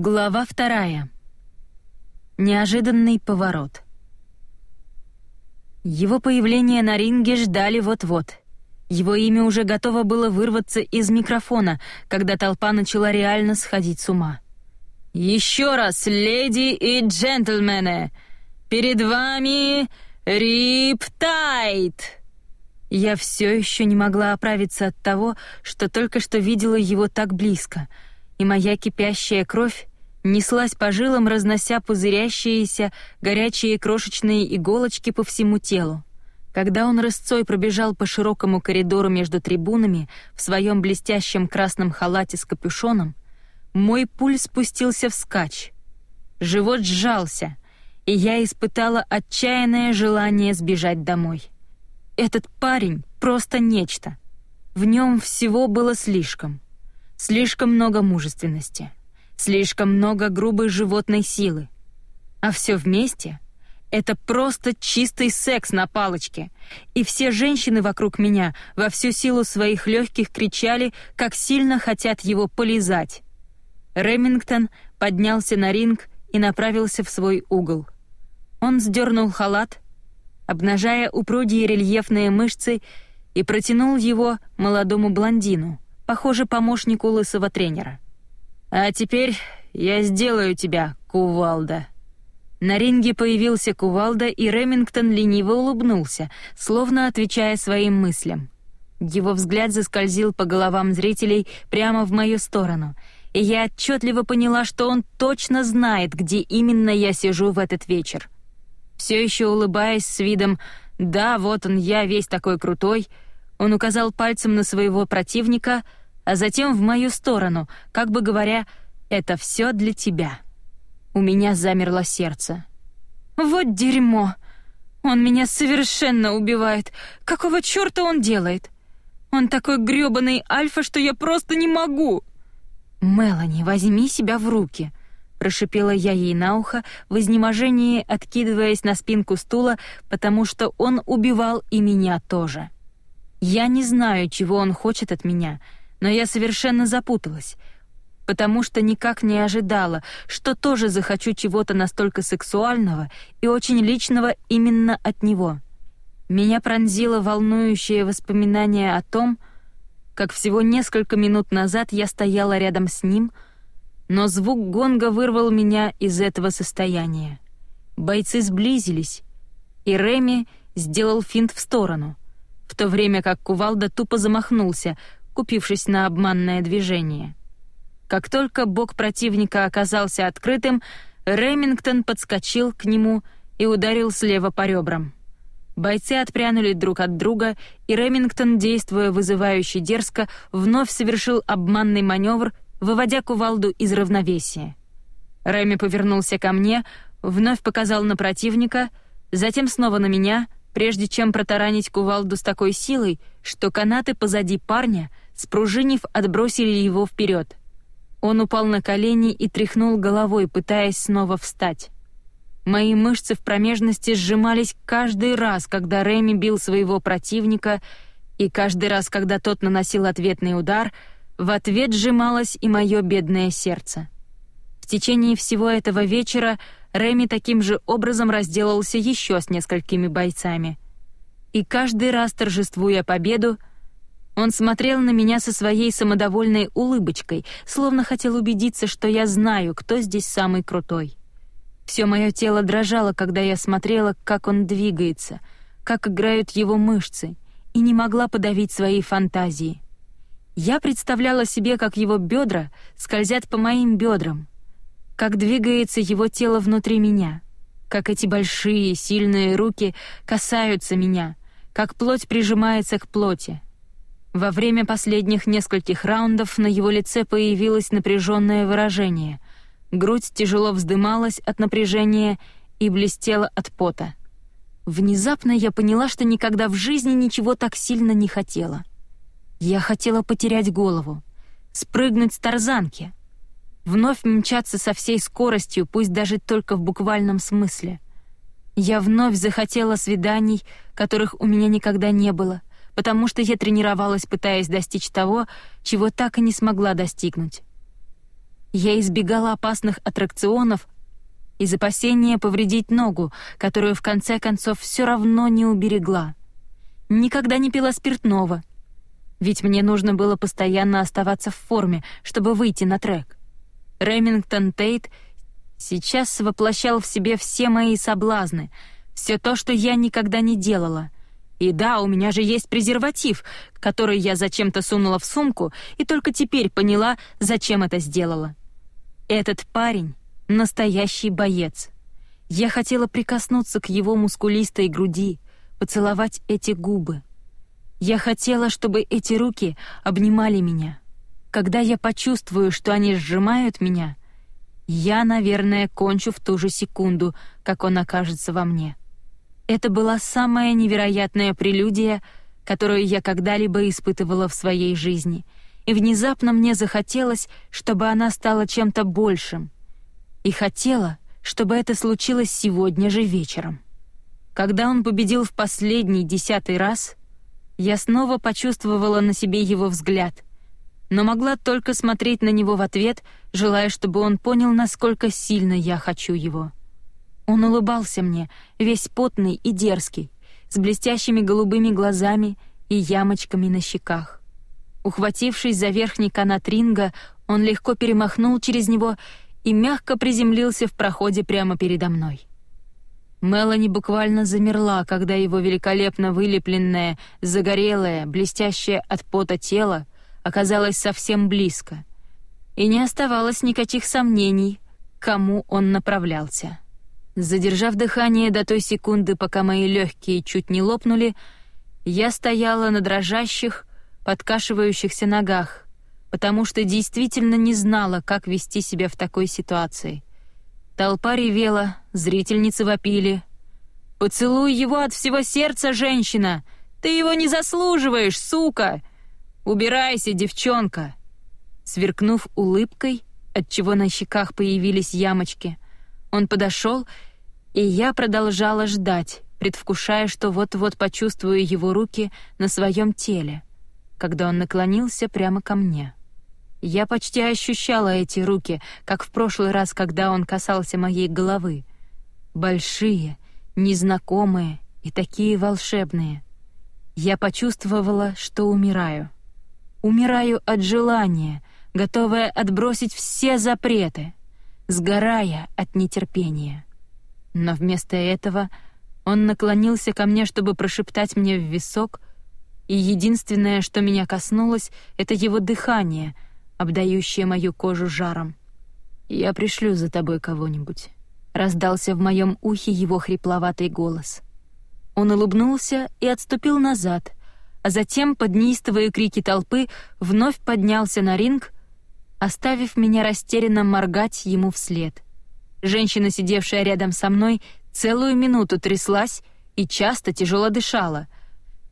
Глава вторая. Неожиданный поворот. Его появление на ринге ждали вот-вот. Его имя уже готово было вырваться из микрофона, когда толпа начала реально сходить с ума. «Еще раз, леди и джентльмены, перед вами Риптайт!» Я все еще не могла оправиться от того, что только что видела его так близко, и моя кипящая кровь неслась по жилам, разнося пузырящиеся горячие крошечные иголочки по всему телу. Когда он рысцой пробежал по широкому коридору между трибунами в своем блестящем красном халате с капюшоном, мой пульс спустился вскачь. Живот сжался, и я испытала отчаянное желание сбежать домой. Этот парень просто нечто. В нем всего было слишком. Слишком много мужественности — слишком много грубой животной силы. А все вместе — это просто чистый секс на палочке, и все женщины вокруг меня во всю силу своих легких кричали, как сильно хотят его полизать. Ремингтон поднялся на ринг и направился в свой угол. Он сдернул халат, обнажая упругие рельефные мышцы, и протянул его молодому блондину, похоже, помощнику лысого тренера. «А теперь я сделаю тебя, кувалда». На ринге появился кувалда, и Ремингтон лениво улыбнулся, словно отвечая своим мыслям. Его взгляд заскользил по головам зрителей прямо в мою сторону, и я отчетливо поняла, что он точно знает, где именно я сижу в этот вечер. Все еще улыбаясь с видом «Да, вот он, я весь такой крутой», он указал пальцем на своего противника — а затем в мою сторону, как бы говоря, «Это все для тебя». У меня замерло сердце. «Вот дерьмо! Он меня совершенно убивает! Какого чёрта он делает? Он такой грёбаный альфа, что я просто не могу!» «Мелани, возьми себя в руки!» — прошипела я ей на ухо, в изнеможении откидываясь на спинку стула, потому что он убивал и меня тоже. Я не знаю, чего он хочет от меня — но я совершенно запуталась, потому что никак не ожидала, что тоже захочу чего-то настолько сексуального и очень личного именно от него. Меня пронзило волнующее воспоминание о том, как всего несколько минут назад я стояла рядом с ним, но звук гонга вырвал меня из этого состояния. Бойцы сблизились, и Реми сделал финт в сторону, в то время как Кувалда тупо замахнулся, купившись на обманное движение. Как только бок противника оказался открытым, Ремингтон подскочил к нему и ударил слева по ребрам. Бойцы отпрянули друг от друга, и Ремингтон, действуя вызывающе дерзко, вновь совершил обманный маневр, выводя кувалду из равновесия. Реми повернулся ко мне, вновь показал на противника, затем снова на меня, прежде чем протаранить кувалду с такой силой, что канаты позади парня — спружинив, отбросили его вперед. Он упал на колени и тряхнул головой, пытаясь снова встать. Мои мышцы в промежности сжимались каждый раз, когда Реми бил своего противника, и каждый раз, когда тот наносил ответный удар, в ответ сжималось и мое бедное сердце. В течение всего этого вечера Реми таким же образом разделался еще с несколькими бойцами. И каждый раз, торжествуя победу, он смотрел на меня со своей самодовольной улыбочкой, словно хотел убедиться, что я знаю, кто здесь самый крутой. Все мое тело дрожало, когда я смотрела, как он двигается, как играют его мышцы, и не могла подавить свои фантазии. Я представляла себе, как его бедра скользят по моим бедрам, как двигается его тело внутри меня, как эти большие, сильные руки касаются меня, как плоть прижимается к плоти. Во время последних нескольких раундов на его лице появилось напряженное выражение. Грудь тяжело вздымалась от напряжения и блестела от пота. Внезапно я поняла, что никогда в жизни ничего так сильно не хотела. Я хотела потерять голову, спрыгнуть с тарзанки, вновь мчаться со всей скоростью, пусть даже только в буквальном смысле. Я вновь захотела свиданий, которых у меня никогда не было, потому что я тренировалась, пытаясь достичь того, чего так и не смогла достигнуть. Я избегала опасных аттракционов из опасения повредить ногу, которую в конце концов все равно не уберегла. Никогда не пила спиртного, ведь мне нужно было постоянно оставаться в форме, чтобы выйти на трек. Ремингтон Тейт сейчас воплощал в себе все мои соблазны, все то, что я никогда не делала. И да, у меня же есть презерватив, который я зачем-то сунула в сумку и только теперь поняла, зачем это сделала. Этот парень — настоящий боец. Я хотела прикоснуться к его мускулистой груди, поцеловать эти губы. Я хотела, чтобы эти руки обнимали меня. Когда я почувствую, что они сжимают меня, я, наверное, кончу в ту же секунду, как он окажется во мне. Это была самая невероятная прелюдия, которую я когда-либо испытывала в своей жизни — и внезапно мне захотелось, чтобы она стала чем-то большим. И хотела, чтобы это случилось сегодня же вечером. Когда он победил в последний десятый раз, я снова почувствовала на себе его взгляд, но могла только смотреть на него в ответ, желая, чтобы он понял, насколько сильно я хочу его. Он улыбался мне, весь потный и дерзкий, с блестящими голубыми глазами и ямочками на щеках. Ухватившись за верхний канат ринга, он легко перемахнул через него и мягко приземлился в проходе прямо передо мной. Мелани буквально замерла, когда его великолепно вылепленное, загорелое, блестящее от пота тело оказалось совсем близко. И не оставалось никаких сомнений, к кому он направлялся. Задержав дыхание до той секунды, пока мои легкие чуть не лопнули, я стояла на дрожащих, подкашивающихся ногах, потому что действительно не знала, как вести себя в такой ситуации. Толпа ревела, зрительницы вопили. «Поцелуй его от всего сердца, женщина! Ты его не заслуживаешь, сука! Убирайся, девчонка!» Сверкнув улыбкой, отчего на щеках появились ямочки, он подошел, и я продолжала ждать, предвкушая, что вот-вот почувствую его руки на своем теле когда он наклонился прямо ко мне. Я почти ощущала эти руки, как в прошлый раз, когда он касался моей головы. Большие, незнакомые и такие волшебные. Я почувствовала, что умираю. Умираю от желания, готовая отбросить все запреты, сгорая от нетерпения. Но вместо этого он наклонился ко мне, чтобы прошептать мне в висок и единственное, что меня коснулось, это его дыхание, обдающее мою кожу жаром. «Я пришлю за тобой кого-нибудь», — раздался в моем ухе его хрипловатый голос. Он улыбнулся и отступил назад, а затем, под неистовые крики толпы, вновь поднялся на ринг, оставив меня растерянно моргать ему вслед. Женщина, сидевшая рядом со мной, целую минуту тряслась и часто тяжело дышала —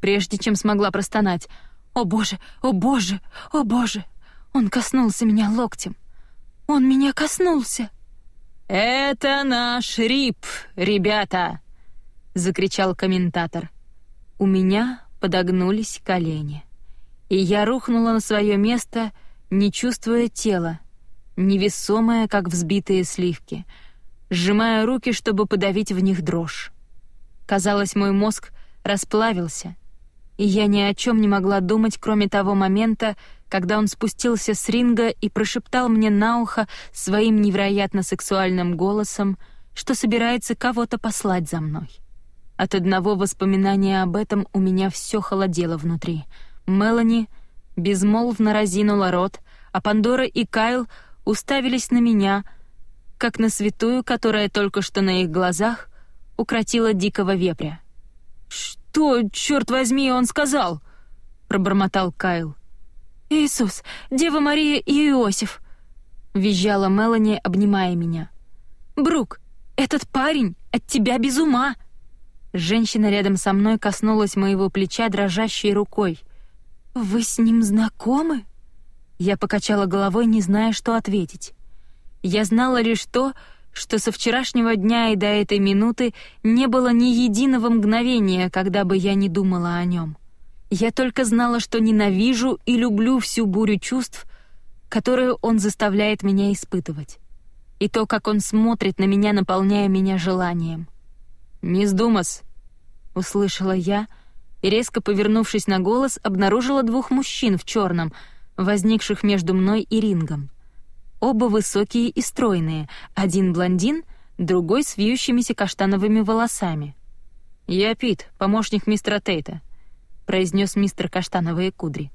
прежде чем смогла простонать. «О боже! О боже! О боже!» Он коснулся меня локтем. Он меня коснулся. «Это наш рип, ребята!» — закричал комментатор. У меня подогнулись колени. И я рухнула на свое место, не чувствуя тела, невесомая, как взбитые сливки, сжимая руки, чтобы подавить в них дрожь. Казалось, мой мозг расплавился — и я ни о чем не могла думать, кроме того момента, когда он спустился с ринга и прошептал мне на ухо своим невероятно сексуальным голосом, что собирается кого-то послать за мной. От одного воспоминания об этом у меня все холодело внутри. Мелани безмолвно разинула рот, а Пандора и Кайл уставились на меня, как на святую, которая только что на их глазах укротила дикого вепря. «Что, черт возьми, он сказал?» — пробормотал Кайл. «Иисус, Дева Мария и Иосиф», — визжала Мелани, обнимая меня. «Брук, этот парень от тебя без ума!» Женщина рядом со мной коснулась моего плеча дрожащей рукой. «Вы с ним знакомы?» Я покачала головой, не зная, что ответить. Я знала лишь то, что со вчерашнего дня и до этой минуты не было ни единого мгновения, когда бы я не думала о нем. Я только знала, что ненавижу и люблю всю бурю чувств, которую он заставляет меня испытывать. И то, как он смотрит на меня, наполняя меня желанием. «Мисс Думас», — услышала я, и, резко повернувшись на голос, обнаружила двух мужчин в черном, возникших между мной и рингом. Оба высокие и стройные, один блондин, другой с вьющимися каштановыми волосами. «Я Пит, помощник мистера Тейта», — произнес мистер Каштановые кудри.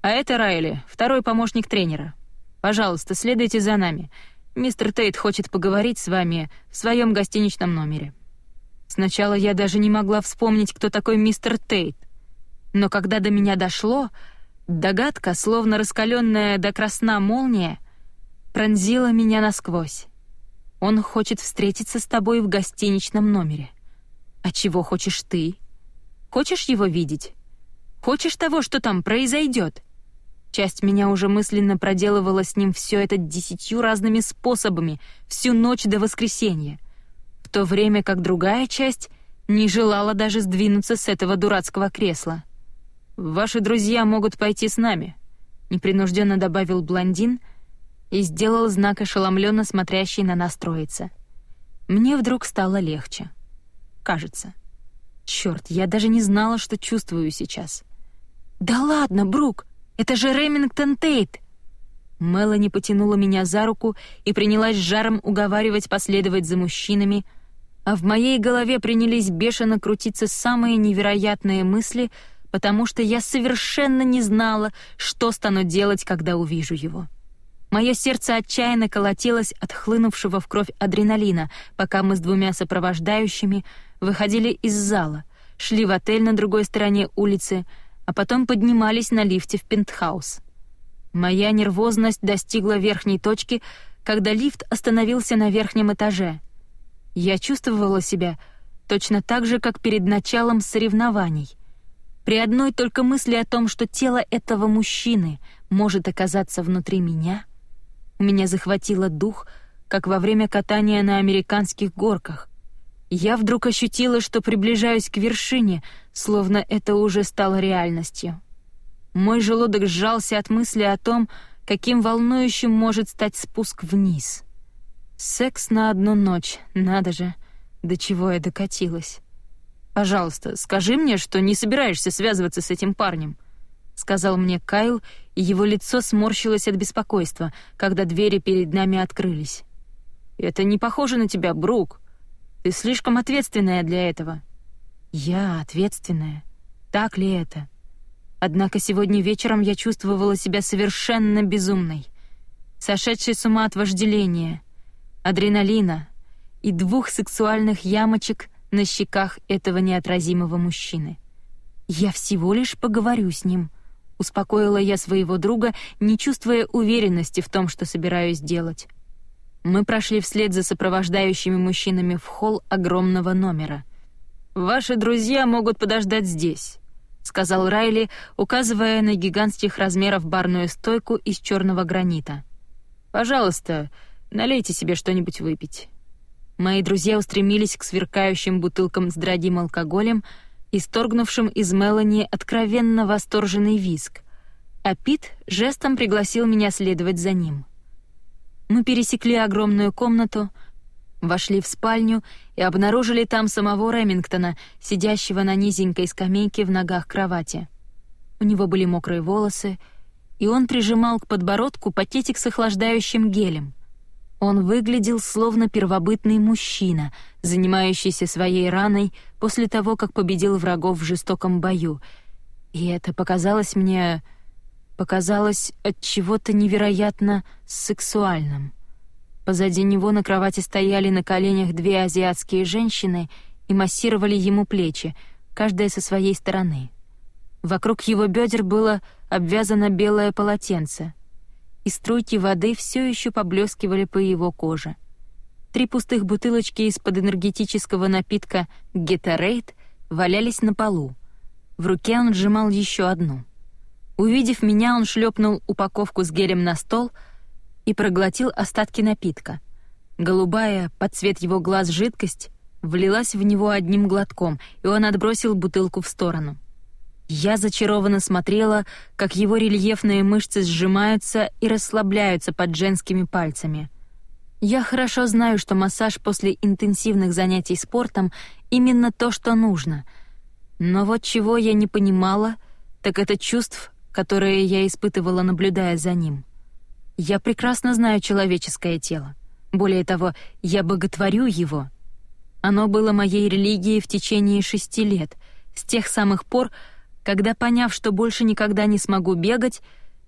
«А это Райли, второй помощник тренера. Пожалуйста, следуйте за нами. Мистер Тейт хочет поговорить с вами в своем гостиничном номере». Сначала я даже не могла вспомнить, кто такой мистер Тейт. Но когда до меня дошло, догадка, словно раскаленная до красна молния, пронзила меня насквозь. Он хочет встретиться с тобой в гостиничном номере. А чего хочешь ты? Хочешь его видеть? Хочешь того, что там произойдет? Часть меня уже мысленно проделывала с ним все это десятью разными способами всю ночь до воскресенья — то время как другая часть не желала даже сдвинуться с этого дурацкого кресла. «Ваши друзья могут пойти с нами», — непринужденно добавил блондин и сделал знак ошеломленно смотрящий на нас троица. Мне вдруг стало легче. Кажется. Черт, я даже не знала, что чувствую сейчас. «Да ладно, Брук, это же Ремингтон Тейт!» Мелани потянула меня за руку и принялась жаром уговаривать последовать за мужчинами, а в моей голове принялись бешено крутиться самые невероятные мысли, потому что я совершенно не знала, что стану делать, когда увижу его. Мое сердце отчаянно колотилось от хлынувшего в кровь адреналина, пока мы с двумя сопровождающими выходили из зала, шли в отель на другой стороне улицы, а потом поднимались на лифте в пентхаус. Моя нервозность достигла верхней точки, когда лифт остановился на верхнем этаже — я чувствовала себя точно так же, как перед началом соревнований. При одной только мысли о том, что тело этого мужчины может оказаться внутри меня, у меня захватило дух, как во время катания на американских горках. Я вдруг ощутила, что приближаюсь к вершине, словно это уже стало реальностью. Мой желудок сжался от мысли о том, каким волнующим может стать спуск вниз — Секс на одну ночь, надо же, до чего я докатилась. «Пожалуйста, скажи мне, что не собираешься связываться с этим парнем», — сказал мне Кайл, и его лицо сморщилось от беспокойства, когда двери перед нами открылись. «Это не похоже на тебя, Брук. Ты слишком ответственная для этого». «Я ответственная? Так ли это?» Однако сегодня вечером я чувствовала себя совершенно безумной, сошедшей с ума от вожделения — адреналина и двух сексуальных ямочек на щеках этого неотразимого мужчины. «Я всего лишь поговорю с ним», — успокоила я своего друга, не чувствуя уверенности в том, что собираюсь делать. Мы прошли вслед за сопровождающими мужчинами в холл огромного номера. «Ваши друзья могут подождать здесь», — сказал Райли, указывая на гигантских размеров барную стойку из черного гранита. «Пожалуйста, Налейте себе что-нибудь выпить». Мои друзья устремились к сверкающим бутылкам с дорогим алкоголем, исторгнувшим из Мелани откровенно восторженный виск, а Пит жестом пригласил меня следовать за ним. Мы пересекли огромную комнату, вошли в спальню и обнаружили там самого Ремингтона, сидящего на низенькой скамейке в ногах кровати. У него были мокрые волосы, и он прижимал к подбородку пакетик с охлаждающим гелем — он выглядел словно первобытный мужчина, занимающийся своей раной после того, как победил врагов в жестоком бою. И это показалось мне... показалось от чего-то невероятно сексуальным. Позади него на кровати стояли на коленях две азиатские женщины и массировали ему плечи, каждая со своей стороны. Вокруг его бедер было обвязано белое полотенце — и струйки воды все еще поблескивали по его коже. Три пустых бутылочки из-под энергетического напитка «Гетарейт» валялись на полу. В руке он сжимал еще одну. Увидев меня, он шлепнул упаковку с гелем на стол и проглотил остатки напитка. Голубая, под цвет его глаз жидкость, влилась в него одним глотком, и он отбросил бутылку в сторону. Я зачарованно смотрела, как его рельефные мышцы сжимаются и расслабляются под женскими пальцами. Я хорошо знаю, что массаж после интенсивных занятий спортом именно то, что нужно. Но вот чего я не понимала, так это чувств, которые я испытывала, наблюдая за ним. Я прекрасно знаю человеческое тело. Более того, я боготворю его. Оно было моей религией в течение шести лет, с тех самых пор, когда, поняв, что больше никогда не смогу бегать,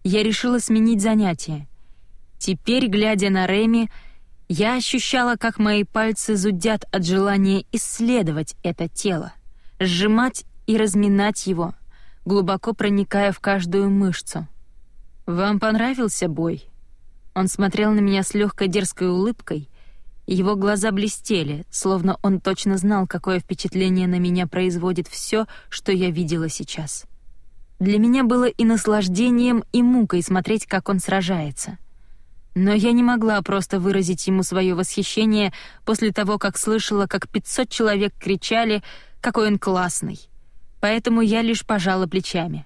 я решила сменить занятие. Теперь, глядя на Реми, я ощущала, как мои пальцы зудят от желания исследовать это тело, сжимать и разминать его, глубоко проникая в каждую мышцу. «Вам понравился бой?» Он смотрел на меня с легкой дерзкой улыбкой, его глаза блестели, словно он точно знал, какое впечатление на меня производит все, что я видела сейчас. Для меня было и наслаждением, и мукой смотреть, как он сражается. Но я не могла просто выразить ему свое восхищение после того, как слышала, как 500 человек кричали, какой он классный. Поэтому я лишь пожала плечами.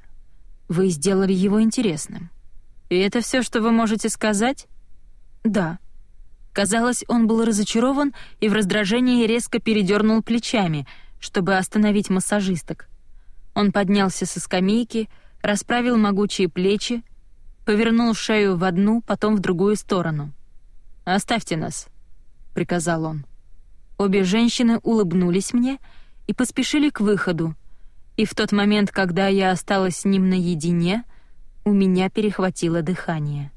Вы сделали его интересным. И это все, что вы можете сказать? Да. Казалось, он был разочарован и в раздражении резко передернул плечами, чтобы остановить массажисток. Он поднялся со скамейки, расправил могучие плечи, повернул шею в одну, потом в другую сторону. «Оставьте нас», — приказал он. Обе женщины улыбнулись мне и поспешили к выходу, и в тот момент, когда я осталась с ним наедине, у меня перехватило дыхание.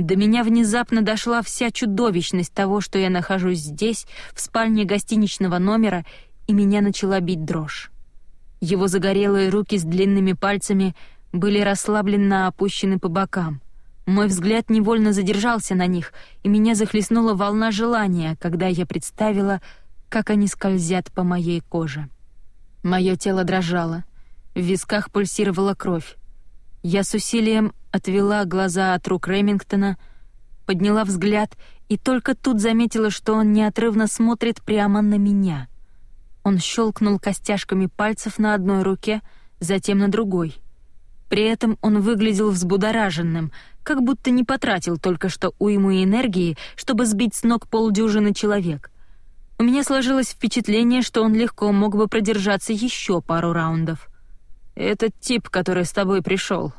До меня внезапно дошла вся чудовищность того, что я нахожусь здесь, в спальне гостиничного номера, и меня начала бить дрожь. Его загорелые руки с длинными пальцами были расслабленно опущены по бокам. Мой взгляд невольно задержался на них, и меня захлестнула волна желания, когда я представила, как они скользят по моей коже. Мое тело дрожало, в висках пульсировала кровь. Я с усилием отвела глаза от рук Ремингтона, подняла взгляд и только тут заметила, что он неотрывно смотрит прямо на меня. Он щелкнул костяшками пальцев на одной руке, затем на другой. При этом он выглядел взбудораженным, как будто не потратил только что уйму энергии, чтобы сбить с ног полдюжины человек. У меня сложилось впечатление, что он легко мог бы продержаться еще пару раундов. «Этот тип, который с тобой пришел,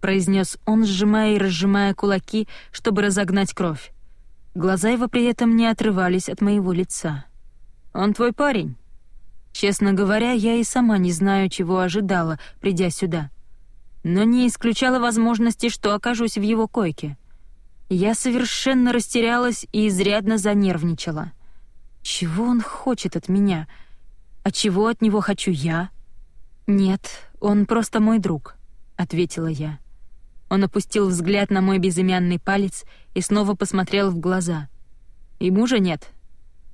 произнес он, сжимая и разжимая кулаки, чтобы разогнать кровь. Глаза его при этом не отрывались от моего лица. «Он твой парень?» Честно говоря, я и сама не знаю, чего ожидала, придя сюда. Но не исключала возможности, что окажусь в его койке. Я совершенно растерялась и изрядно занервничала. Чего он хочет от меня? А чего от него хочу я? Нет, он просто мой друг, ответила я. Он опустил взгляд на мой безымянный палец и снова посмотрел в глаза. И мужа нет.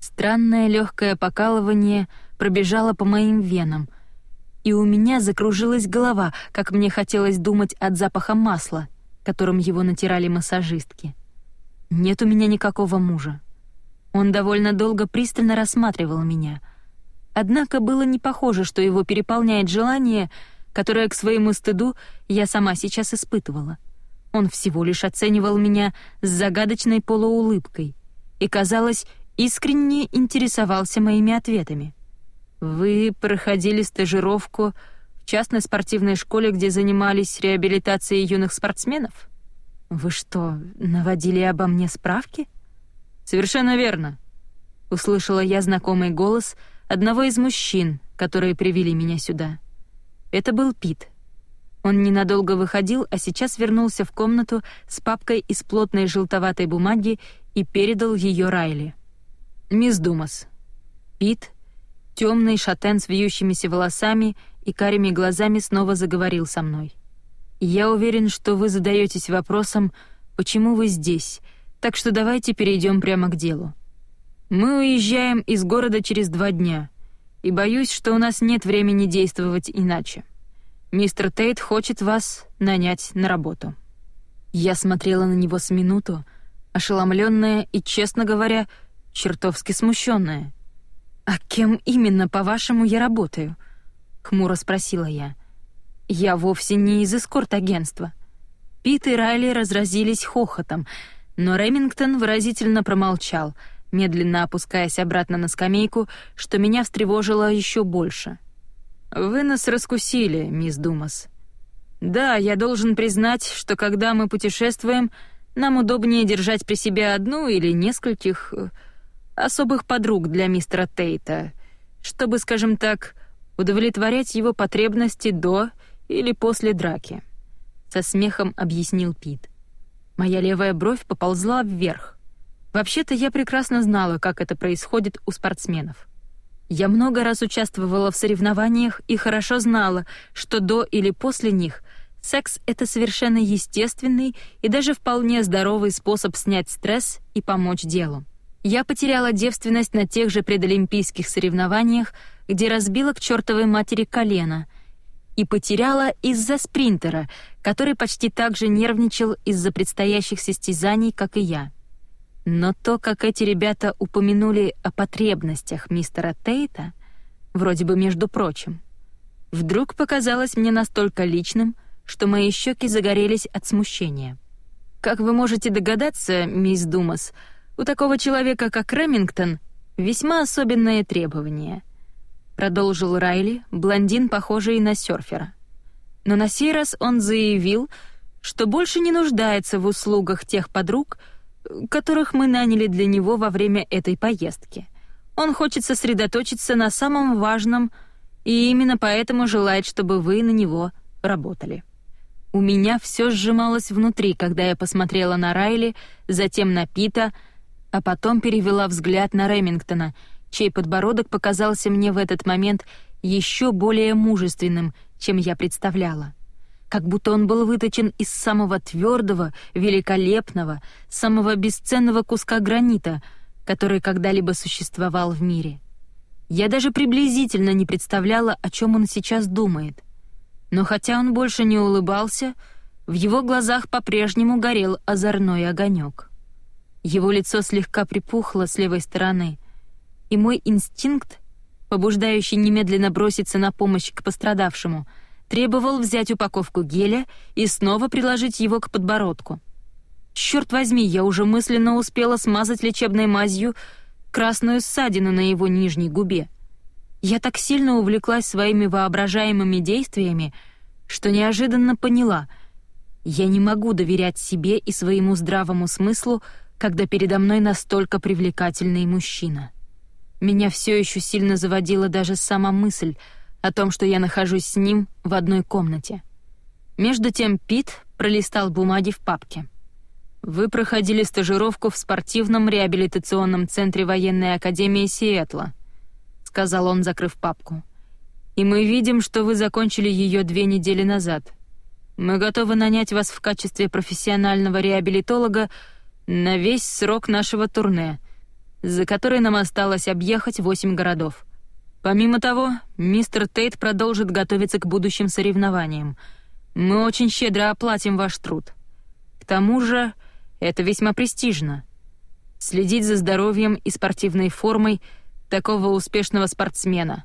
Странное легкое покалывание пробежало по моим венам, и у меня закружилась голова, как мне хотелось думать от запаха масла, которым его натирали массажистки. Нет у меня никакого мужа. Он довольно долго пристально рассматривал меня. Однако было не похоже, что его переполняет желание — которое к своему стыду я сама сейчас испытывала. Он всего лишь оценивал меня с загадочной полуулыбкой и, казалось, искренне интересовался моими ответами. «Вы проходили стажировку в частной спортивной школе, где занимались реабилитацией юных спортсменов? Вы что, наводили обо мне справки?» «Совершенно верно», — услышала я знакомый голос одного из мужчин, которые привели меня сюда. Это был Пит. Он ненадолго выходил, а сейчас вернулся в комнату с папкой из плотной желтоватой бумаги и передал ее Райли. «Мисс Думас». Пит, темный шатен с вьющимися волосами и карими глазами, снова заговорил со мной. «Я уверен, что вы задаетесь вопросом, почему вы здесь, так что давайте перейдем прямо к делу. Мы уезжаем из города через два дня» и боюсь, что у нас нет времени действовать иначе. Мистер Тейт хочет вас нанять на работу». Я смотрела на него с минуту, ошеломленная и, честно говоря, чертовски смущенная. «А кем именно, по-вашему, я работаю?» — хмуро спросила я. Я вовсе не из эскорт-агентства. Пит и Райли разразились хохотом, но Ремингтон выразительно промолчал, медленно опускаясь обратно на скамейку, что меня встревожило еще больше. «Вы нас раскусили, мисс Думас. Да, я должен признать, что когда мы путешествуем, нам удобнее держать при себе одну или нескольких э, особых подруг для мистера Тейта, чтобы, скажем так, удовлетворять его потребности до или после драки со смехом объяснил Пит. Моя левая бровь поползла вверх. Вообще-то я прекрасно знала, как это происходит у спортсменов. Я много раз участвовала в соревнованиях и хорошо знала, что до или после них секс — это совершенно естественный и даже вполне здоровый способ снять стресс и помочь делу. Я потеряла девственность на тех же предолимпийских соревнованиях, где разбила к чертовой матери колено — и потеряла из-за спринтера, который почти так же нервничал из-за предстоящих состязаний, как и я. Но то, как эти ребята упомянули о потребностях мистера Тейта, вроде бы между прочим, вдруг показалось мне настолько личным, что мои щеки загорелись от смущения. Как вы можете догадаться, мисс Думас, у такого человека, как Ремингтон, весьма особенные требования — продолжил Райли, блондин, похожий на серфера. Но на сей раз он заявил, что больше не нуждается в услугах тех подруг, которых мы наняли для него во время этой поездки. Он хочет сосредоточиться на самом важном и именно поэтому желает, чтобы вы на него работали. У меня все сжималось внутри, когда я посмотрела на Райли, затем на Пита, а потом перевела взгляд на Ремингтона — чей подбородок показался мне в этот момент еще более мужественным, чем я представляла. Как будто он был выточен из самого твердого, великолепного, самого бесценного куска гранита, который когда-либо существовал в мире. Я даже приблизительно не представляла, о чем он сейчас думает. Но хотя он больше не улыбался, в его глазах по-прежнему горел озорной огонек. Его лицо слегка припухло с левой стороны — и мой инстинкт, побуждающий немедленно броситься на помощь к пострадавшему, требовал взять упаковку геля и снова приложить его к подбородку. Черт возьми, я уже мысленно успела смазать лечебной мазью красную ссадину на его нижней губе. Я так сильно увлеклась своими воображаемыми действиями, что неожиданно поняла — я не могу доверять себе и своему здравому смыслу, когда передо мной настолько привлекательный мужчина. Меня все еще сильно заводила даже сама мысль о том, что я нахожусь с ним в одной комнате. Между тем Пит пролистал бумаги в папке. «Вы проходили стажировку в спортивном реабилитационном центре военной академии Сиэтла», — сказал он, закрыв папку. «И мы видим, что вы закончили ее две недели назад. Мы готовы нанять вас в качестве профессионального реабилитолога на весь срок нашего турне — за который нам осталось объехать восемь городов. Помимо того, мистер Тейт продолжит готовиться к будущим соревнованиям. Мы очень щедро оплатим ваш труд. К тому же, это весьма престижно. Следить за здоровьем и спортивной формой такого успешного спортсмена.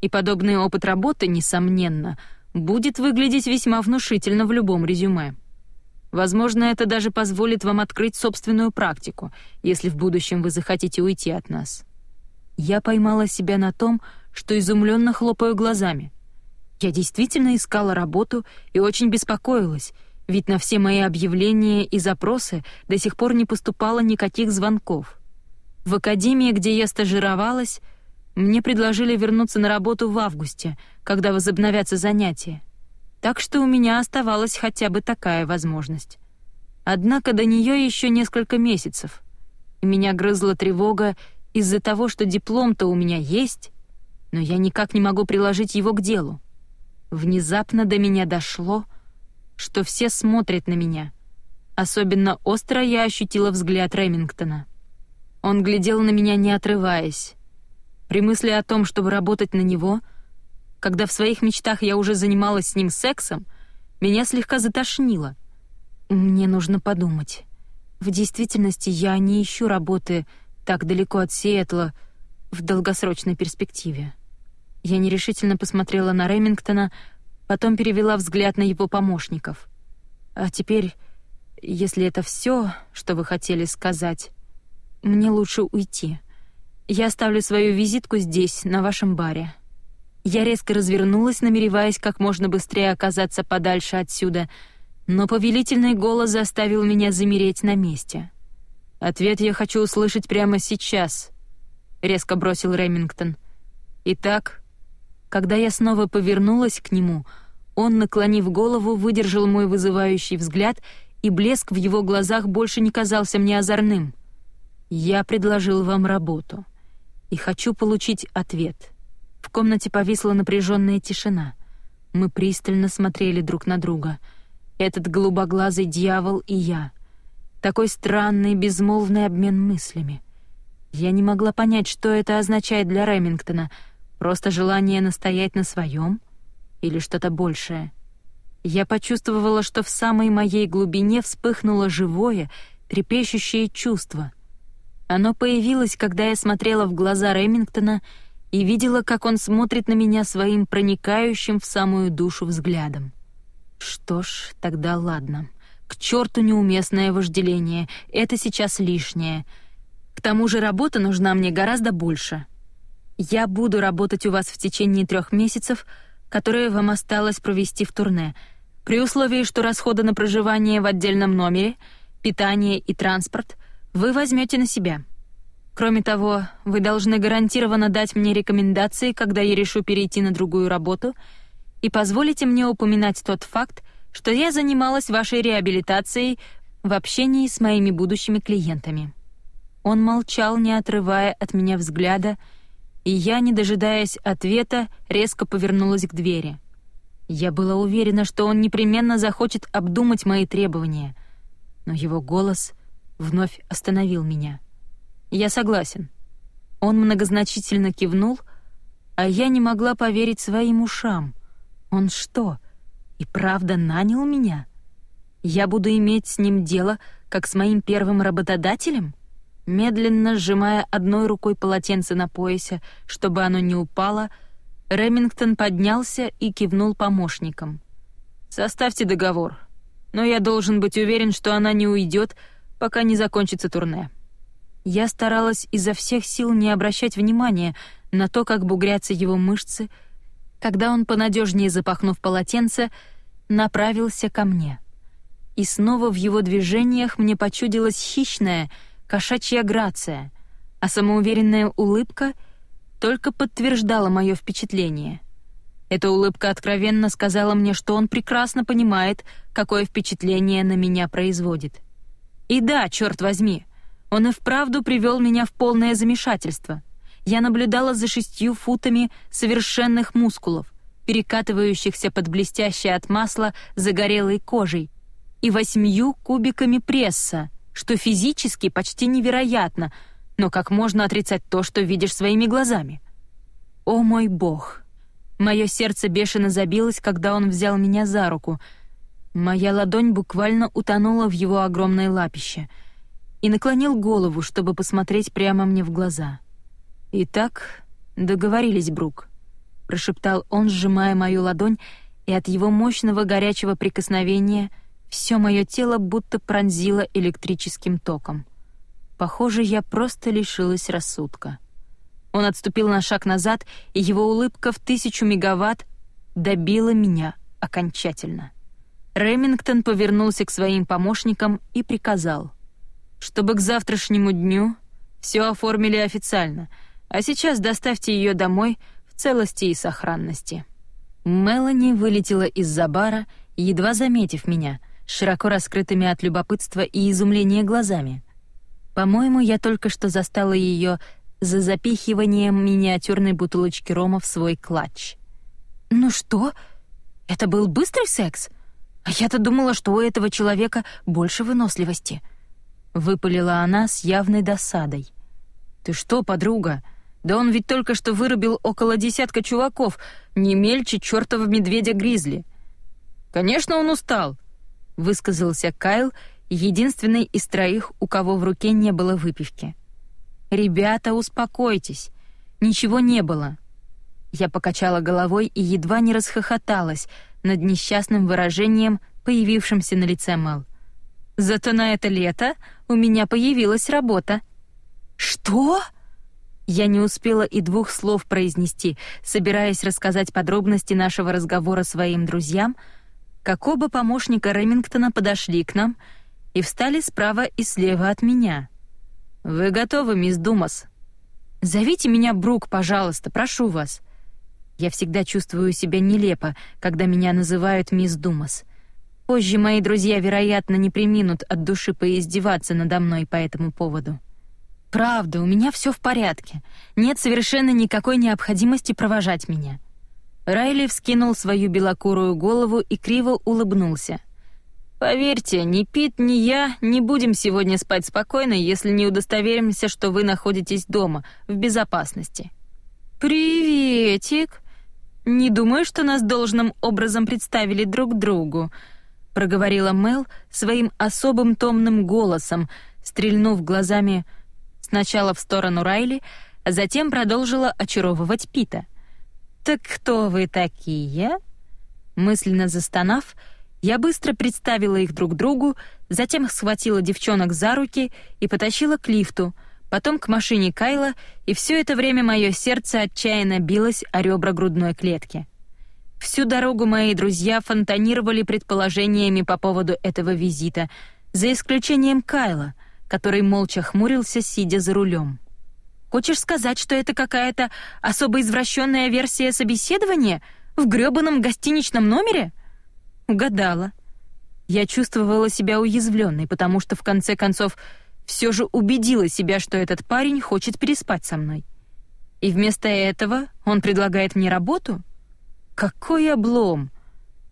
И подобный опыт работы, несомненно, будет выглядеть весьма внушительно в любом резюме. Возможно, это даже позволит вам открыть собственную практику, если в будущем вы захотите уйти от нас. Я поймала себя на том, что изумленно хлопаю глазами. Я действительно искала работу и очень беспокоилась, ведь на все мои объявления и запросы до сих пор не поступало никаких звонков. В академии, где я стажировалась, мне предложили вернуться на работу в августе, когда возобновятся занятия так что у меня оставалась хотя бы такая возможность. Однако до нее еще несколько месяцев, меня грызла тревога из-за того, что диплом-то у меня есть, но я никак не могу приложить его к делу. Внезапно до меня дошло, что все смотрят на меня. Особенно остро я ощутила взгляд Ремингтона. Он глядел на меня, не отрываясь. При мысли о том, чтобы работать на него — когда в своих мечтах я уже занималась с ним сексом, меня слегка затошнило. Мне нужно подумать. В действительности я не ищу работы так далеко от Сиэтла в долгосрочной перспективе. Я нерешительно посмотрела на Ремингтона, потом перевела взгляд на его помощников. «А теперь, если это все, что вы хотели сказать, мне лучше уйти. Я оставлю свою визитку здесь, на вашем баре». Я резко развернулась, намереваясь как можно быстрее оказаться подальше отсюда, но повелительный голос заставил меня замереть на месте. «Ответ я хочу услышать прямо сейчас», — резко бросил Ремингтон. «Итак, когда я снова повернулась к нему, он, наклонив голову, выдержал мой вызывающий взгляд, и блеск в его глазах больше не казался мне озорным. Я предложил вам работу и хочу получить ответ». В комнате повисла напряженная тишина. Мы пристально смотрели друг на друга. Этот голубоглазый дьявол и я. Такой странный, безмолвный обмен мыслями. Я не могла понять, что это означает для Ремингтона. Просто желание настоять на своем или что-то большее. Я почувствовала, что в самой моей глубине вспыхнуло живое, трепещущее чувство. Оно появилось, когда я смотрела в глаза Ремингтона — и видела, как он смотрит на меня своим проникающим в самую душу взглядом. Что ж, тогда ладно. К черту неуместное вожделение, это сейчас лишнее. К тому же работа нужна мне гораздо больше. Я буду работать у вас в течение трех месяцев, которые вам осталось провести в турне, при условии, что расходы на проживание в отдельном номере, питание и транспорт вы возьмете на себя. Кроме того, вы должны гарантированно дать мне рекомендации, когда я решу перейти на другую работу, и позволите мне упоминать тот факт, что я занималась вашей реабилитацией в общении с моими будущими клиентами. Он молчал, не отрывая от меня взгляда, и я, не дожидаясь ответа, резко повернулась к двери. Я была уверена, что он непременно захочет обдумать мои требования, но его голос вновь остановил меня. «Я согласен». Он многозначительно кивнул, а я не могла поверить своим ушам. Он что, и правда нанял меня? Я буду иметь с ним дело, как с моим первым работодателем? Медленно сжимая одной рукой полотенце на поясе, чтобы оно не упало, Ремингтон поднялся и кивнул помощникам. «Составьте договор, но я должен быть уверен, что она не уйдет, пока не закончится турне». Я старалась изо всех сил не обращать внимания на то, как бугрятся его мышцы, когда он, понадежнее запахнув полотенце, направился ко мне. И снова в его движениях мне почудилась хищная, кошачья грация, а самоуверенная улыбка только подтверждала мое впечатление. Эта улыбка откровенно сказала мне, что он прекрасно понимает, какое впечатление на меня производит. И да, черт возьми, он и вправду привел меня в полное замешательство. Я наблюдала за шестью футами совершенных мускулов, перекатывающихся под блестящей от масла загорелой кожей, и восьмью кубиками пресса, что физически почти невероятно, но как можно отрицать то, что видишь своими глазами? О мой бог! Мое сердце бешено забилось, когда он взял меня за руку. Моя ладонь буквально утонула в его огромной лапище — и наклонил голову, чтобы посмотреть прямо мне в глаза. «Итак, договорились, Брук», — прошептал он, сжимая мою ладонь, и от его мощного горячего прикосновения все мое тело будто пронзило электрическим током. Похоже, я просто лишилась рассудка. Он отступил на шаг назад, и его улыбка в тысячу мегаватт добила меня окончательно. Ремингтон повернулся к своим помощникам и приказал — чтобы к завтрашнему дню все оформили официально, а сейчас доставьте ее домой целости и сохранности». Мелани вылетела из-за бара, едва заметив меня, широко раскрытыми от любопытства и изумления глазами. По-моему, я только что застала ее за запихиванием миниатюрной бутылочки рома в свой клатч. «Ну что? Это был быстрый секс? А я-то думала, что у этого человека больше выносливости». — выпалила она с явной досадой. «Ты что, подруга? Да он ведь только что вырубил около десятка чуваков, не мельче чертова медведя-гризли». «Конечно, он устал», — высказался Кайл, единственный из троих, у кого в руке не было выпивки. «Ребята, успокойтесь. Ничего не было». Я покачала головой и едва не расхохоталась, над несчастным выражением, появившимся на лице Мэл. «Зато на это лето у меня появилась работа». «Что?» Я не успела и двух слов произнести, собираясь рассказать подробности нашего разговора своим друзьям, как оба помощника Ремингтона подошли к нам и встали справа и слева от меня. «Вы готовы, мисс Думас?» «Зовите меня Брук, пожалуйста, прошу вас». Я всегда чувствую себя нелепо, когда меня называют мисс Думас. Позже мои друзья, вероятно, не приминут от души поиздеваться надо мной по этому поводу. Правда, у меня все в порядке. Нет совершенно никакой необходимости провожать меня. Райли вскинул свою белокурую голову и криво улыбнулся. Поверьте, ни Пит, ни я не будем сегодня спать спокойно, если не удостоверимся, что вы находитесь дома, в безопасности. Приветик. Не думаю, что нас должным образом представили друг другу, проговорила Мел своим особым томным голосом, стрельнув глазами Сначала в сторону Райли, а затем продолжила очаровывать Пита. «Так кто вы такие?» Мысленно застонав, я быстро представила их друг другу, затем схватила девчонок за руки и потащила к лифту, потом к машине Кайла, и все это время мое сердце отчаянно билось о ребра грудной клетки. Всю дорогу мои друзья фонтанировали предположениями по поводу этого визита, за исключением Кайла, который молча хмурился, сидя за рулем. «Хочешь сказать, что это какая-то особо извращенная версия собеседования в грёбаном гостиничном номере?» Угадала. Я чувствовала себя уязвленной, потому что в конце концов все же убедила себя, что этот парень хочет переспать со мной. И вместо этого он предлагает мне работу? Какой облом!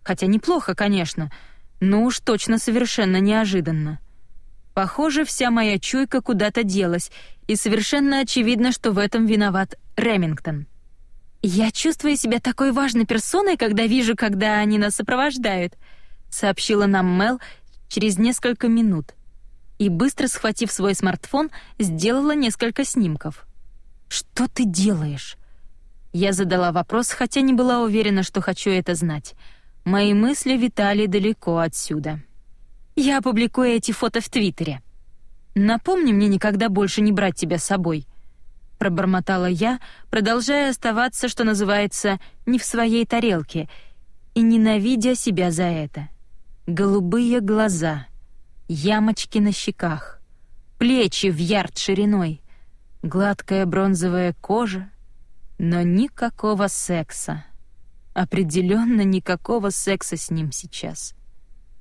Хотя неплохо, конечно, но уж точно совершенно неожиданно. Похоже, вся моя чуйка куда-то делась, и совершенно очевидно, что в этом виноват Ремингтон. «Я чувствую себя такой важной персоной, когда вижу, когда они нас сопровождают», сообщила нам Мел через несколько минут. И быстро схватив свой смартфон, сделала несколько снимков. «Что ты делаешь?» Я задала вопрос, хотя не была уверена, что хочу это знать. Мои мысли витали далеко отсюда. Я опубликую эти фото в Твиттере. Напомни мне никогда больше не брать тебя с собой. Пробормотала я, продолжая оставаться, что называется, не в своей тарелке и ненавидя себя за это. Голубые глаза, ямочки на щеках, плечи в ярд шириной, гладкая бронзовая кожа, но никакого секса. Определенно никакого секса с ним сейчас.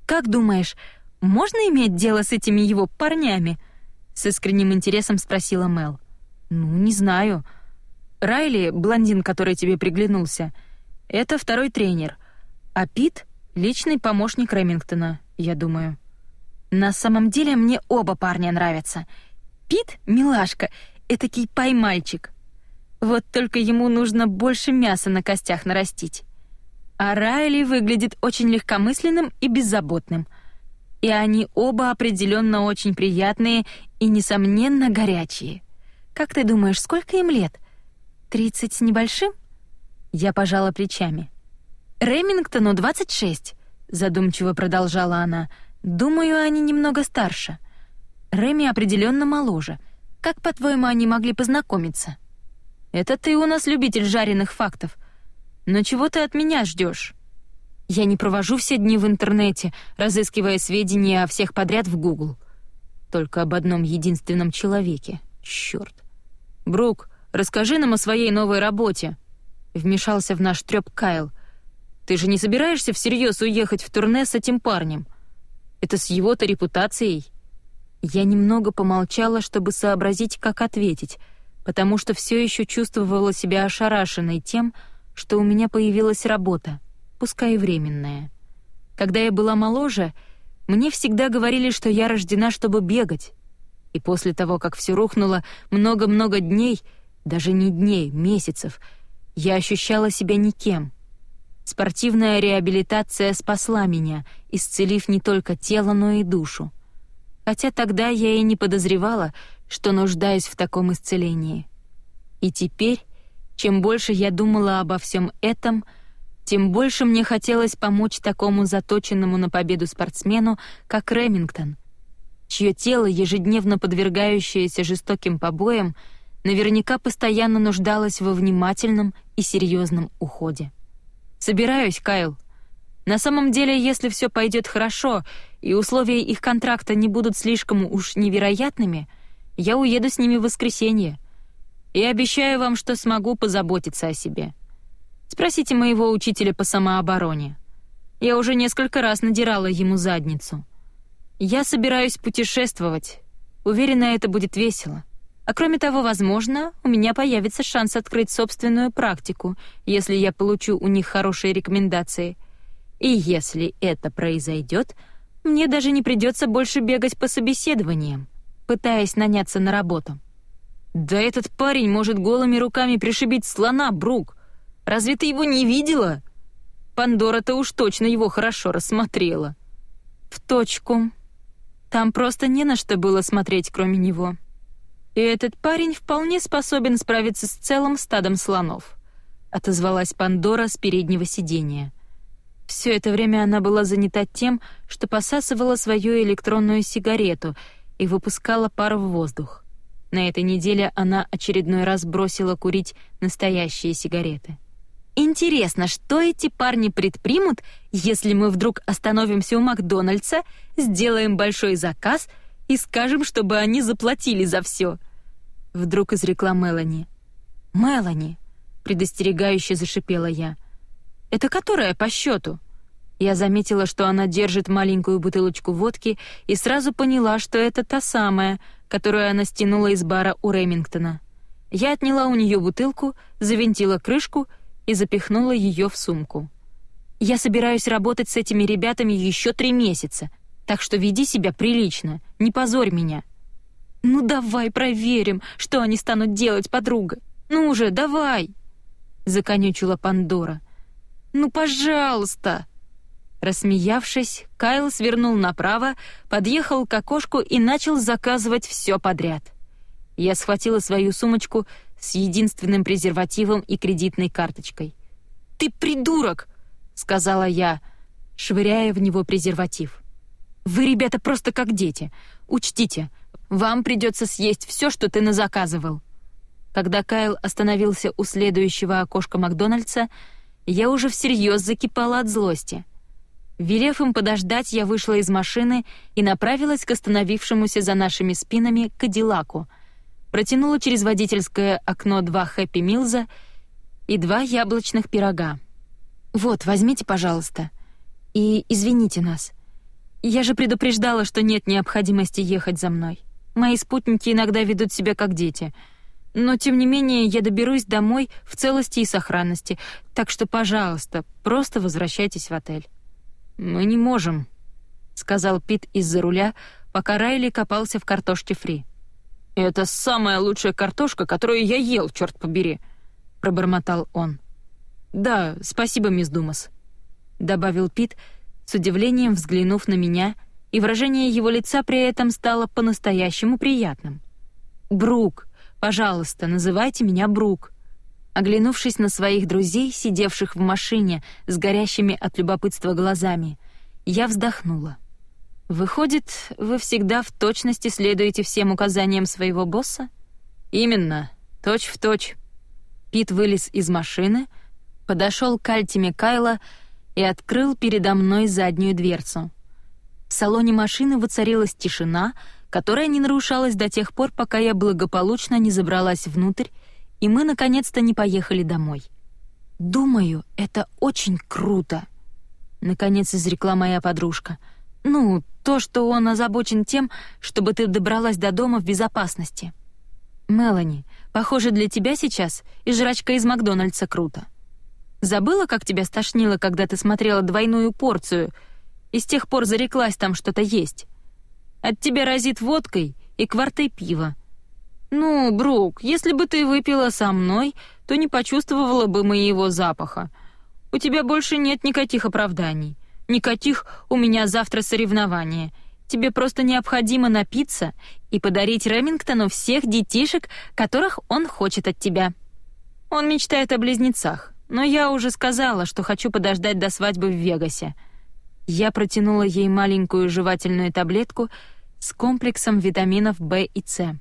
Как думаешь, можно иметь дело с этими его парнями?» — с искренним интересом спросила Мел. «Ну, не знаю. Райли, блондин, который тебе приглянулся, это второй тренер, а Пит — личный помощник Ремингтона, я думаю». «На самом деле мне оба парня нравятся. Пит — милашка, этакий поймальчик. Вот только ему нужно больше мяса на костях нарастить. А Райли выглядит очень легкомысленным и беззаботным — и они оба определенно очень приятные и, несомненно, горячие. Как ты думаешь, сколько им лет? Тридцать с небольшим? Я пожала плечами. Ремингтону 26, задумчиво продолжала она. Думаю, они немного старше. Реми определенно моложе. Как, по-твоему, они могли познакомиться? Это ты у нас любитель жареных фактов. Но чего ты от меня ждешь? Я не провожу все дни в интернете, разыскивая сведения о всех подряд в Google. Только об одном единственном человеке. Чёрт. Брук, расскажи нам о своей новой работе. Вмешался в наш трёп Кайл. Ты же не собираешься всерьез уехать в турне с этим парнем? Это с его-то репутацией. Я немного помолчала, чтобы сообразить, как ответить, потому что все еще чувствовала себя ошарашенной тем, что у меня появилась работа пускай временное. Когда я была моложе, мне всегда говорили, что я рождена, чтобы бегать. И после того, как все рухнуло много-много дней, даже не дней, месяцев, я ощущала себя никем. Спортивная реабилитация спасла меня, исцелив не только тело, но и душу. Хотя тогда я и не подозревала, что нуждаюсь в таком исцелении. И теперь, чем больше я думала обо всем этом — тем больше мне хотелось помочь такому заточенному на победу спортсмену, как Ремингтон, чье тело, ежедневно подвергающееся жестоким побоям, наверняка постоянно нуждалось во внимательном и серьезном уходе. «Собираюсь, Кайл. На самом деле, если все пойдет хорошо и условия их контракта не будут слишком уж невероятными, я уеду с ними в воскресенье. И обещаю вам, что смогу позаботиться о себе. Спросите моего учителя по самообороне. Я уже несколько раз надирала ему задницу. Я собираюсь путешествовать. Уверена, это будет весело. А кроме того, возможно, у меня появится шанс открыть собственную практику, если я получу у них хорошие рекомендации. И если это произойдет, мне даже не придется больше бегать по собеседованиям, пытаясь наняться на работу. Да этот парень может голыми руками пришибить слона, Брук. Разве ты его не видела? Пандора-то уж точно его хорошо рассмотрела. В точку. Там просто не на что было смотреть, кроме него. И этот парень вполне способен справиться с целым стадом слонов, отозвалась Пандора с переднего сиденья. Все это время она была занята тем, что посасывала свою электронную сигарету и выпускала пар в воздух. На этой неделе она очередной раз бросила курить настоящие сигареты. Интересно, что эти парни предпримут, если мы вдруг остановимся у Макдональдса, сделаем большой заказ и скажем, чтобы они заплатили за все. Вдруг изрекла Мелани. Мелани, предостерегающе зашипела я. Это которая по счету? Я заметила, что она держит маленькую бутылочку водки и сразу поняла, что это та самая, которую она стянула из бара у Ремингтона. Я отняла у нее бутылку, завинтила крышку и запихнула ее в сумку. Я собираюсь работать с этими ребятами еще три месяца, так что веди себя прилично, не позорь меня. Ну давай проверим, что они станут делать, подруга. Ну уже, давай, законючила Пандора. Ну, пожалуйста. Рассмеявшись, Кайл свернул направо, подъехал к окошку и начал заказывать все подряд. Я схватила свою сумочку с единственным презервативом и кредитной карточкой. «Ты придурок!» — сказала я, швыряя в него презерватив. «Вы, ребята, просто как дети. Учтите, вам придется съесть все, что ты назаказывал». Когда Кайл остановился у следующего окошка Макдональдса, я уже всерьез закипала от злости. Велев им подождать, я вышла из машины и направилась к остановившемуся за нашими спинами Кадиллаку — протянула через водительское окно два хэппи милза и два яблочных пирога. Вот, возьмите, пожалуйста. И извините нас. Я же предупреждала, что нет необходимости ехать за мной. Мои спутники иногда ведут себя как дети. Но тем не менее, я доберусь домой в целости и сохранности. Так что, пожалуйста, просто возвращайтесь в отель. Мы не можем, сказал Пит из-за руля, пока Райли копался в картошке фри. «Это самая лучшая картошка, которую я ел, черт побери», — пробормотал он. «Да, спасибо, мисс Думас», — добавил Пит, с удивлением взглянув на меня, и выражение его лица при этом стало по-настоящему приятным. «Брук, пожалуйста, называйте меня Брук». Оглянувшись на своих друзей, сидевших в машине с горящими от любопытства глазами, я вздохнула. Выходит, вы всегда в точности следуете всем указаниям своего босса? Именно, точь в точь. Пит вылез из машины, подошел к Альтиме Кайла и открыл передо мной заднюю дверцу. В салоне машины воцарилась тишина, которая не нарушалась до тех пор, пока я благополучно не забралась внутрь, и мы наконец-то не поехали домой. Думаю, это очень круто, наконец изрекла моя подружка. Ну, то, что он озабочен тем, чтобы ты добралась до дома в безопасности. Мелани, похоже, для тебя сейчас и жрачка из Макдональдса круто. Забыла, как тебя стошнило, когда ты смотрела двойную порцию, и с тех пор зареклась там что-то есть? От тебя разит водкой и квартой пива. Ну, Брук, если бы ты выпила со мной, то не почувствовала бы моего запаха. У тебя больше нет никаких оправданий. Никаких «у меня завтра соревнования». Тебе просто необходимо напиться и подарить Ремингтону всех детишек, которых он хочет от тебя. Он мечтает о близнецах, Но я уже сказала, что хочу подождать до свадьбы в Вегасе. Я протянула ей маленькую жевательную таблетку с комплексом витаминов В и С.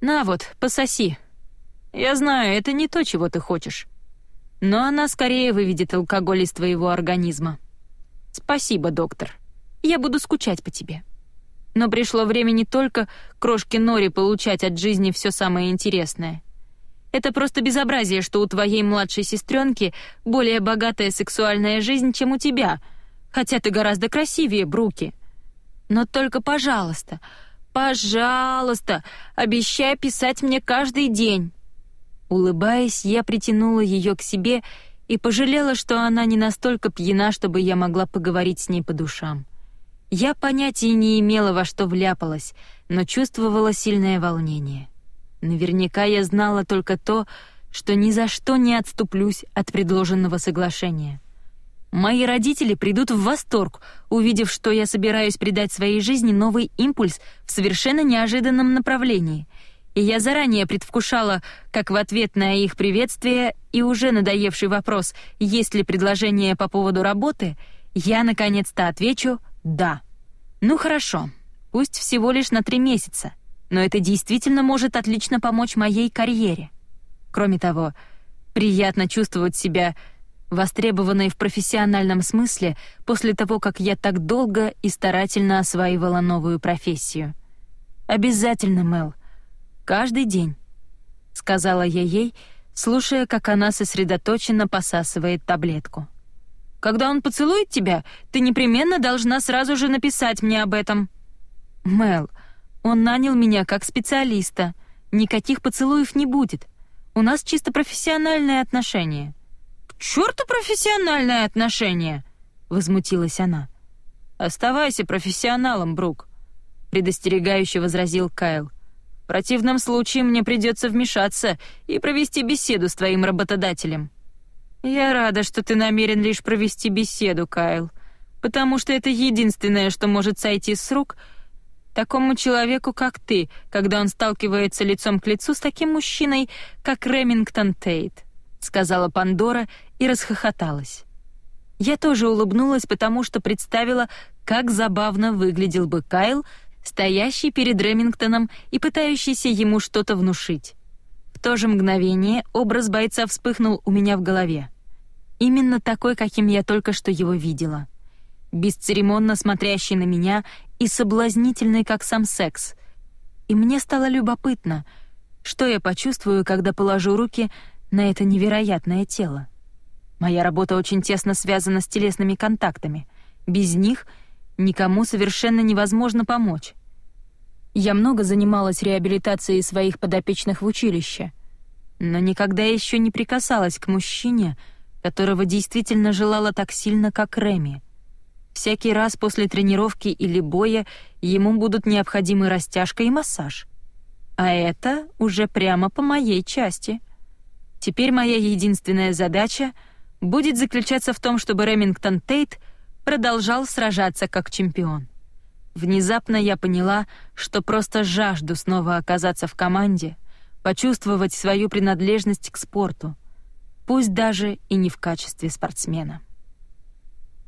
«На вот, пососи. Я знаю, это не то, чего ты хочешь. Но она скорее выведет алкоголь из твоего организма. Спасибо, доктор. Я буду скучать по тебе». Но пришло время не только крошки Нори получать от жизни все самое интересное — это просто безобразие, что у твоей младшей сестренки более богатая сексуальная жизнь, чем у тебя, хотя ты гораздо красивее Бруки. Но только, пожалуйста, пожалуйста, обещай писать мне каждый день». Улыбаясь, я притянула ее к себе и пожалела, что она не настолько пьяна, чтобы я могла поговорить с ней по душам. Я понятия не имела, во что вляпалась, но чувствовала сильное волнение. Наверняка я знала только то, что ни за что не отступлюсь от предложенного соглашения. Мои родители придут в восторг, увидев, что я собираюсь придать своей жизни новый импульс в совершенно неожиданном направлении. И я заранее предвкушала, как в ответ на их приветствие и уже надоевший вопрос, есть ли предложение по поводу работы, я наконец-то отвечу «да». Ну хорошо, пусть всего лишь на три месяца но это действительно может отлично помочь моей карьере. Кроме того, приятно чувствовать себя востребованной в профессиональном смысле после того, как я так долго и старательно осваивала новую профессию. Обязательно, Мел. Каждый день, сказала я ей, слушая, как она сосредоточенно посасывает таблетку. Когда он поцелует тебя, ты непременно должна сразу же написать мне об этом. Мел, он нанял меня как специалиста. Никаких поцелуев не будет. У нас чисто профессиональные отношения». «К черту профессиональные отношения!» — возмутилась она. «Оставайся профессионалом, Брук», — предостерегающе возразил Кайл. «В противном случае мне придется вмешаться и провести беседу с твоим работодателем». «Я рада, что ты намерен лишь провести беседу, Кайл, потому что это единственное, что может сойти с рук — Такому человеку, как ты, когда он сталкивается лицом к лицу с таким мужчиной, как Ремингтон Тейт», — сказала Пандора и расхохоталась. Я тоже улыбнулась, потому что представила, как забавно выглядел бы Кайл, стоящий перед Ремингтоном и пытающийся ему что-то внушить. В то же мгновение образ бойца вспыхнул у меня в голове. Именно такой, каким я только что его видела — бесцеремонно смотрящий на меня и соблазнительный, как сам секс. И мне стало любопытно, что я почувствую, когда положу руки на это невероятное тело. Моя работа очень тесно связана с телесными контактами. Без них никому совершенно невозможно помочь. Я много занималась реабилитацией своих подопечных в училище, но никогда еще не прикасалась к мужчине, которого действительно желала так сильно, как Реми — Всякий раз после тренировки или боя ему будут необходимы растяжка и массаж. А это уже прямо по моей части. Теперь моя единственная задача будет заключаться в том, чтобы Ремингтон Тейт продолжал сражаться как чемпион. Внезапно я поняла, что просто жажду снова оказаться в команде, почувствовать свою принадлежность к спорту, пусть даже и не в качестве спортсмена.